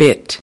bit.